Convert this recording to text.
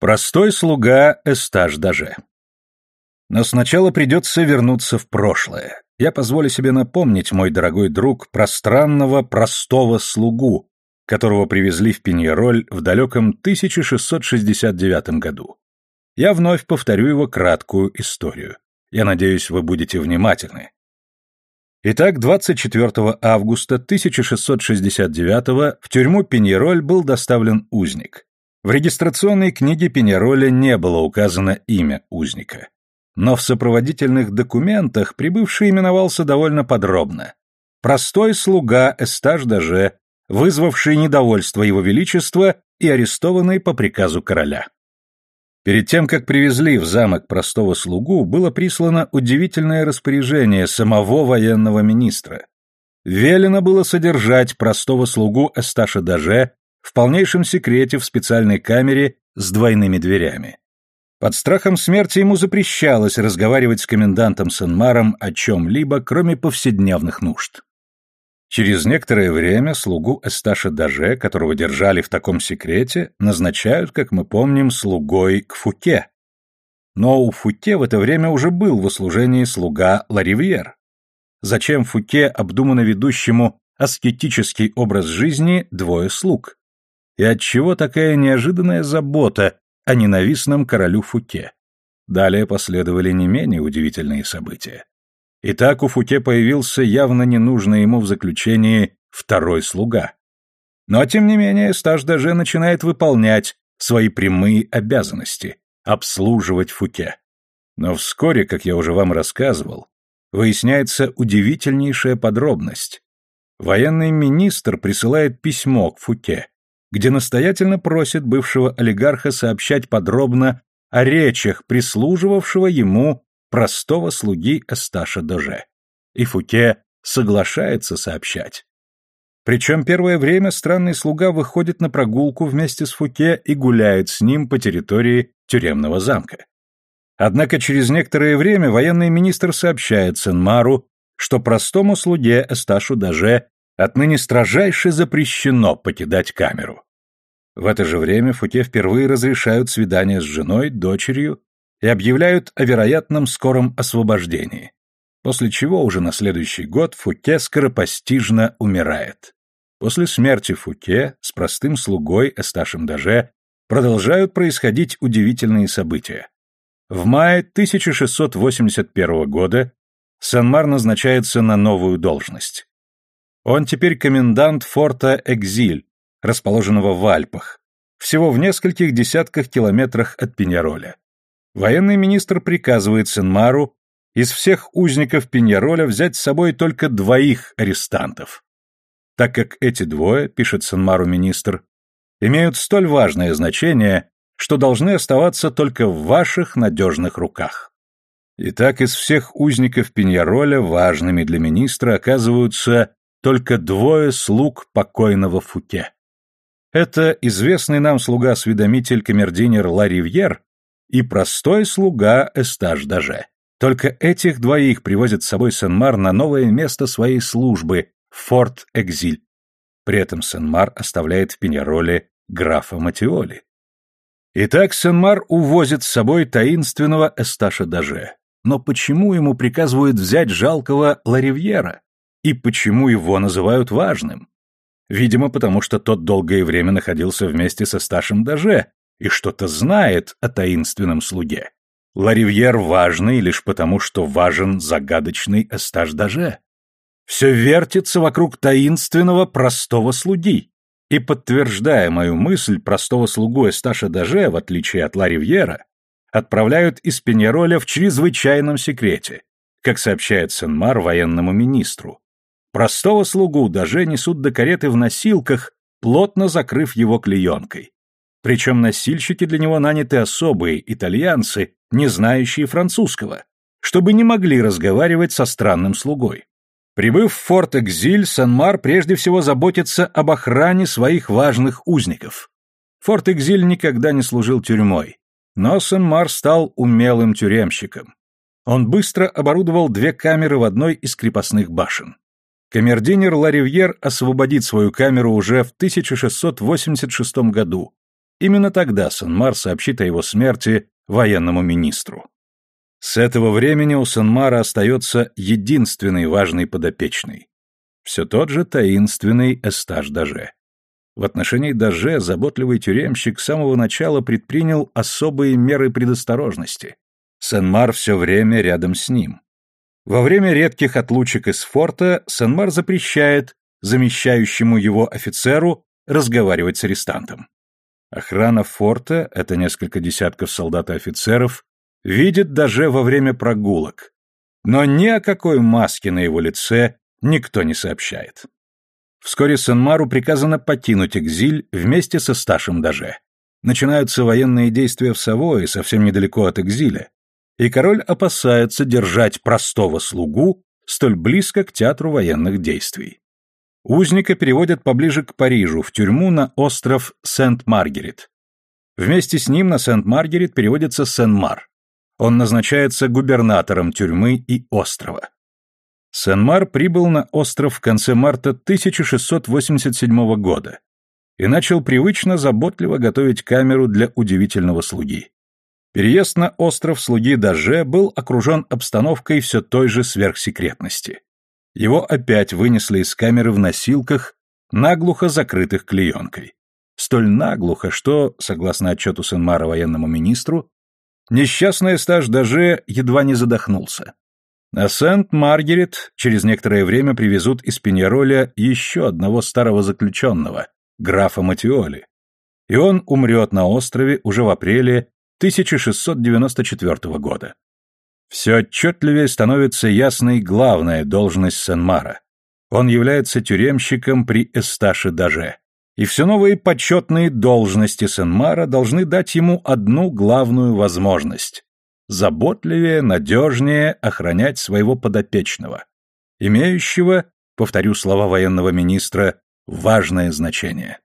Простой слуга Эстаж Даже. Но сначала придется вернуться в прошлое. Я позволю себе напомнить, мой дорогой друг, пространного, простого слугу, которого привезли в Пиньероль в далеком 1669 году. Я вновь повторю его краткую историю. Я надеюсь, вы будете внимательны. Итак, 24 августа 1669 в тюрьму Пиньероль был доставлен узник. В регистрационной книге Пиньероля не было указано имя узника. Но в сопроводительных документах прибывший именовался довольно подробно. Простой слуга Эстаж Даже, вызвавший недовольство его величества и арестованный по приказу короля. Перед тем, как привезли в замок простого слугу, было прислано удивительное распоряжение самого военного министра. Велено было содержать простого слугу Эсташа Даже в полнейшем секрете в специальной камере с двойными дверями. Под страхом смерти ему запрещалось разговаривать с комендантом Сен-Маром о чем-либо, кроме повседневных нужд. Через некоторое время слугу Эсташа Даже, которого держали в таком секрете, назначают, как мы помним, слугой к Фуке. Но у Фуке в это время уже был в услужении слуга Ларивьер. Зачем Фуке, обдуманно ведущему аскетический образ жизни, двое слуг? И отчего такая неожиданная забота о ненавистном королю Фуке? Далее последовали не менее удивительные события. Итак, у Фуке появился явно ненужный ему в заключении второй слуга. Но, тем не менее, стаж даже начинает выполнять свои прямые обязанности – обслуживать Фуке. Но вскоре, как я уже вам рассказывал, выясняется удивительнейшая подробность. Военный министр присылает письмо к Фуке, где настоятельно просит бывшего олигарха сообщать подробно о речах прислуживавшего ему простого слуги Эсташа Доже. И Фуке соглашается сообщать. Причем первое время странный слуга выходит на прогулку вместе с Фуке и гуляет с ним по территории тюремного замка. Однако через некоторое время военный министр сообщает Сен-Мару, что простому слуге Эсташу Даже отныне строжайше запрещено покидать камеру. В это же время Фуке впервые разрешают свидание с женой, дочерью и объявляют о вероятном скором освобождении, после чего уже на следующий год Фуке скоропостижно умирает. После смерти Фуке с простым слугой Эсташем Даже продолжают происходить удивительные события. В мае 1681 года Санмар назначается на новую должность. Он теперь комендант форта Экзиль, расположенного в Альпах, всего в нескольких десятках километрах от Пеньяроля. Военный министр приказывает Сенмару из всех узников Пеньяроля взять с собой только двоих арестантов. Так как эти двое, пишет Сенмару министр, имеют столь важное значение, что должны оставаться только в ваших надежных руках. Итак, из всех узников Пеньяроля важными для министра оказываются только двое слуг покойного Фуке. Это известный нам слуга-осведомитель камердинер Ларивьер и простой слуга Эстаж Даже. Только этих двоих привозит с собой Сен-Мар на новое место своей службы – Форт Экзиль. При этом Сен-Мар оставляет в Пеньяроле графа Матиоли. Итак, Сен-Мар увозит с собой таинственного Эсташа Даже. Но почему ему приказывают взять жалкого Ларивьера? И почему его называют важным? Видимо, потому что тот долгое время находился вместе со Эсташем Даже, и что-то знает о таинственном слуге. Ларивьер важный лишь потому, что важен загадочный Эстаж Даже. Все вертится вокруг таинственного простого слуги. И подтверждая мою мысль, простого слугу Эсташа Даже, в отличие от Ларивьера, отправляют из Пеньероля в чрезвычайном секрете, как сообщает Сен-Мар военному министру. Простого слугу Даже несут до кареты в носилках, плотно закрыв его клеенкой. Причем носильщики для него наняты особые, итальянцы, не знающие французского, чтобы не могли разговаривать со странным слугой. Прибыв в форт Экзиль, Санмар прежде всего заботится об охране своих важных узников. Форт Экзиль никогда не служил тюрьмой, но Санмар стал умелым тюремщиком. Он быстро оборудовал две камеры в одной из крепостных башен. Камердинер Ларивьер освободит свою камеру уже в 1686 году, Именно тогда Санмар сообщит о его смерти военному министру. С этого времени у Санмара остается единственный важный подопечный. Все тот же таинственный Эстаж Даже. В отношении Даже заботливый тюремщик с самого начала предпринял особые меры предосторожности. Сенмар все время рядом с ним. Во время редких отлучек из форта Сенмар запрещает замещающему его офицеру разговаривать с арестантом. Охрана форта, это несколько десятков солдат и офицеров, видит даже во время прогулок, но ни о какой маске на его лице никто не сообщает. Вскоре Сенмару приказано покинуть экзиль вместе со Сташем Даже. Начинаются военные действия в Савое, совсем недалеко от экзиля, и король опасается держать простого слугу столь близко к театру военных действий. Узника переводят поближе к Парижу, в тюрьму на остров Сент-Маргерит. Вместе с ним на Сент-Маргерит переводится Сен-Мар. Он назначается губернатором тюрьмы и острова. Сен-Мар прибыл на остров в конце марта 1687 года и начал привычно заботливо готовить камеру для удивительного слуги. Переезд на остров слуги Даже был окружен обстановкой все той же сверхсекретности. Его опять вынесли из камеры в носилках, наглухо закрытых клеенкой. Столь наглухо, что, согласно отчету Сенмара военному министру, несчастный стаж даже едва не задохнулся. На Сент-Маргерет через некоторое время привезут из Пеньяроля еще одного старого заключенного, графа Матиоли. И он умрет на острове уже в апреле 1694 года. Все отчетливее становится ясной главная должность Сен-Мара. Он является тюремщиком при Эсташе Даже. И все новые почетные должности Сен-Мара должны дать ему одну главную возможность – заботливее, надежнее охранять своего подопечного, имеющего, повторю слова военного министра, важное значение.